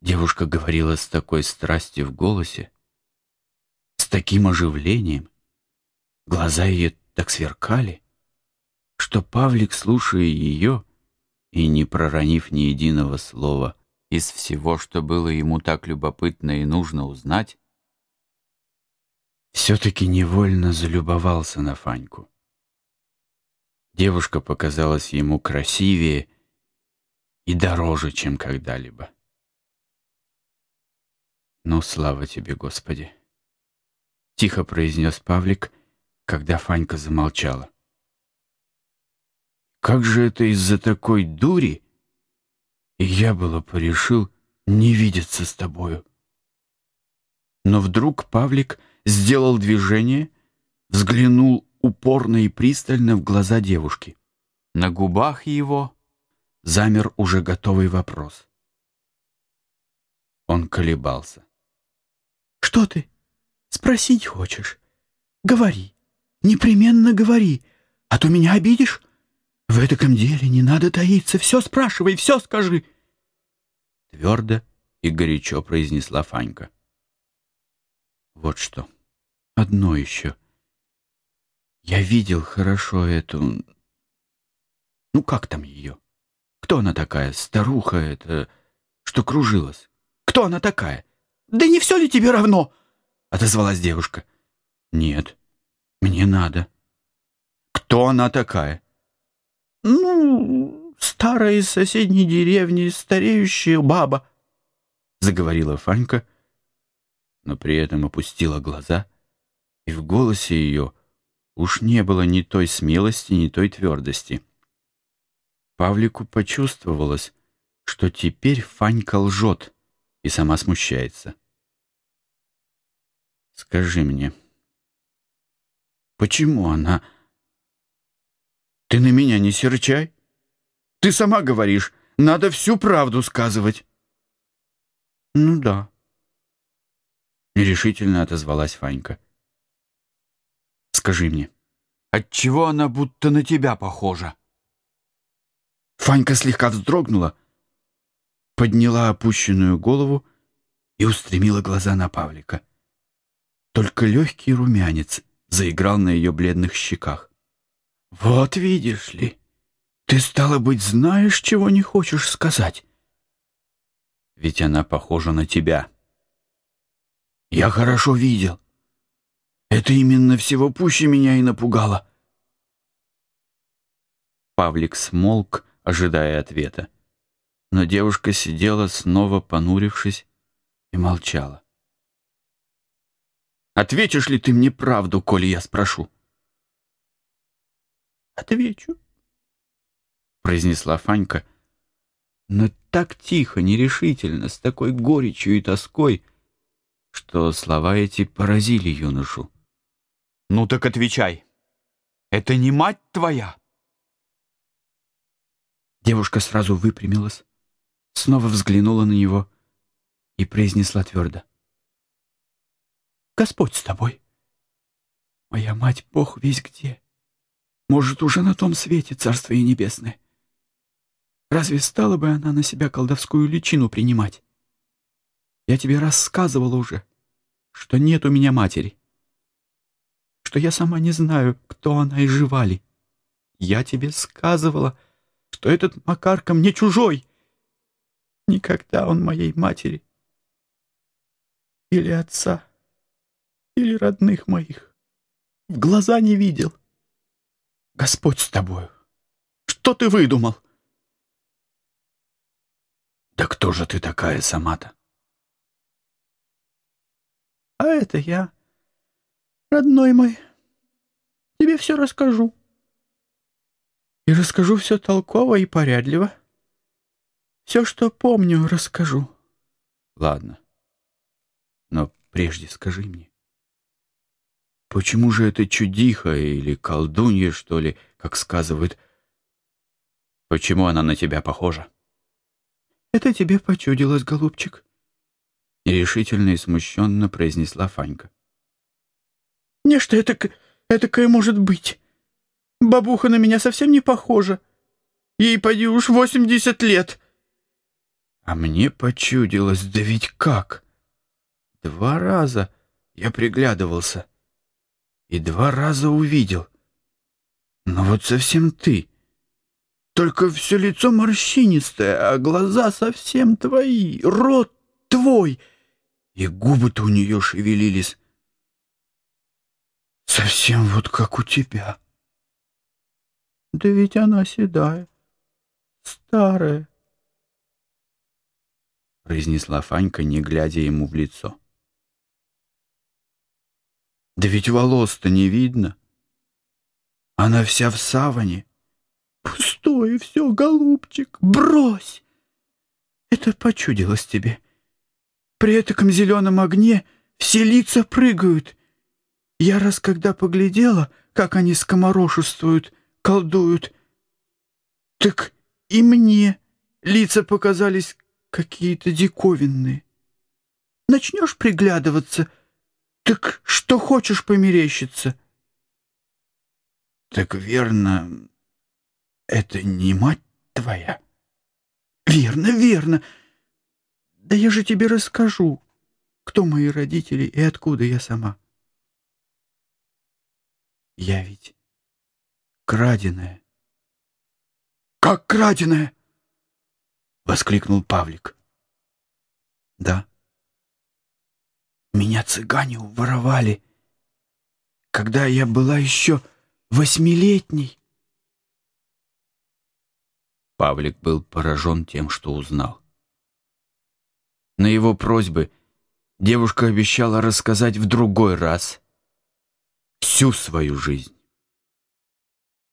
Девушка говорила с такой страстью в голосе, с таким оживлением. Глаза ее так сверкали, что Павлик, слушая ее и не проронив ни единого слова из всего, что было ему так любопытно и нужно узнать, все-таки невольно залюбовался на Фаньку. Девушка показалась ему красивее и дороже, чем когда-либо. «Ну, слава тебе, Господи!» — тихо произнес Павлик, когда Фанька замолчала. «Как же это из-за такой дури?» И я было порешил не видеться с тобою. Но вдруг Павлик сделал движение, взглянул упорно и пристально в глаза девушки. На губах его замер уже готовый вопрос. Он колебался. «Что ты? Спросить хочешь? Говори, непременно говори, а то меня обидишь. В этом деле не надо таиться, все спрашивай, все скажи». Твердо и горячо произнесла Фанька. «Вот что, одно еще. Я видел хорошо эту... Ну, как там ее? Кто она такая? Старуха эта, что кружилась? Кто она такая?» «Да не все ли тебе равно?» — отозвалась девушка. «Нет, мне надо. Кто она такая?» «Ну, старая из соседней деревни, стареющая баба», — заговорила Фанька, но при этом опустила глаза, и в голосе ее уж не было ни той смелости, ни той твердости. Павлику почувствовалось, что теперь Фанька лжет и сама смущается. Скажи мне, почему она... Ты на меня не серчай. Ты сама говоришь, надо всю правду сказывать. Ну да. Нерешительно отозвалась Фанька. Скажи мне, отчего она будто на тебя похожа? Фанька слегка вздрогнула, подняла опущенную голову и устремила глаза на Павлика. Только легкий румянец заиграл на ее бледных щеках. «Вот видишь ли, ты, стало быть, знаешь, чего не хочешь сказать. Ведь она похожа на тебя. Я хорошо видел. Это именно всего пуще меня и напугало». Павлик смолк, ожидая ответа. Но девушка сидела, снова понурившись, и молчала. Ответишь ли ты мне правду, коли я спрошу?» «Отвечу», — произнесла Фанька, но так тихо, нерешительно, с такой горечью и тоской, что слова эти поразили юношу. «Ну так отвечай. Это не мать твоя?» Девушка сразу выпрямилась, снова взглянула на него и произнесла твердо. Господь с тобой. Моя мать, Бог весь где. Может, уже на том свете царство и небесное. Разве стала бы она на себя колдовскую личину принимать? Я тебе рассказывала уже, что нет у меня матери, что я сама не знаю, кто она и жива ли. Я тебе сказывала, что этот Макарка мне чужой. Никогда он моей матери или отца или родных моих. В глаза не видел. Господь с тобою. Что ты выдумал? Да кто же ты такая сама-то? А это я, родной мой. Тебе все расскажу. И расскажу все толково и порядливо. Все, что помню, расскажу. Ладно. Но прежде скажи мне, Почему же это чудиха или колдунья, что ли, как сказывают? Почему она на тебя похожа? Это тебе почудилось, голубчик. Нерешительно и смущенно произнесла Фанька. Нечто это, этакое может быть. Бабуха на меня совсем не похожа. Ей, поди уж, восемьдесят лет. А мне почудилось, да ведь как? Два раза я приглядывался и два раза увидел. Но вот совсем ты. Только все лицо морщинистое, а глаза совсем твои, рот твой. И губы-то у нее шевелились. Совсем вот как у тебя. Да ведь она седая, старая, произнесла Фанька, не глядя ему в лицо. Да ведь волос-то не видно. Она вся в саване. Пустое все, голубчик, брось! Это почудилось тебе. При этом зеленом огне все лица прыгают. Я раз когда поглядела, как они скоморошествуют, колдуют, так и мне лица показались какие-то диковинные. Начнешь приглядываться, так что хочешь померещиться? Так верно, это не мать твоя? Верно, верно. Да я же тебе расскажу, кто мои родители и откуда я сама. Я ведь краденая. Как краденая? — воскликнул Павлик. «Да. Меня цыгане уворовали, когда я была еще восьмилетней». Павлик был поражен тем, что узнал. На его просьбы девушка обещала рассказать в другой раз всю свою жизнь.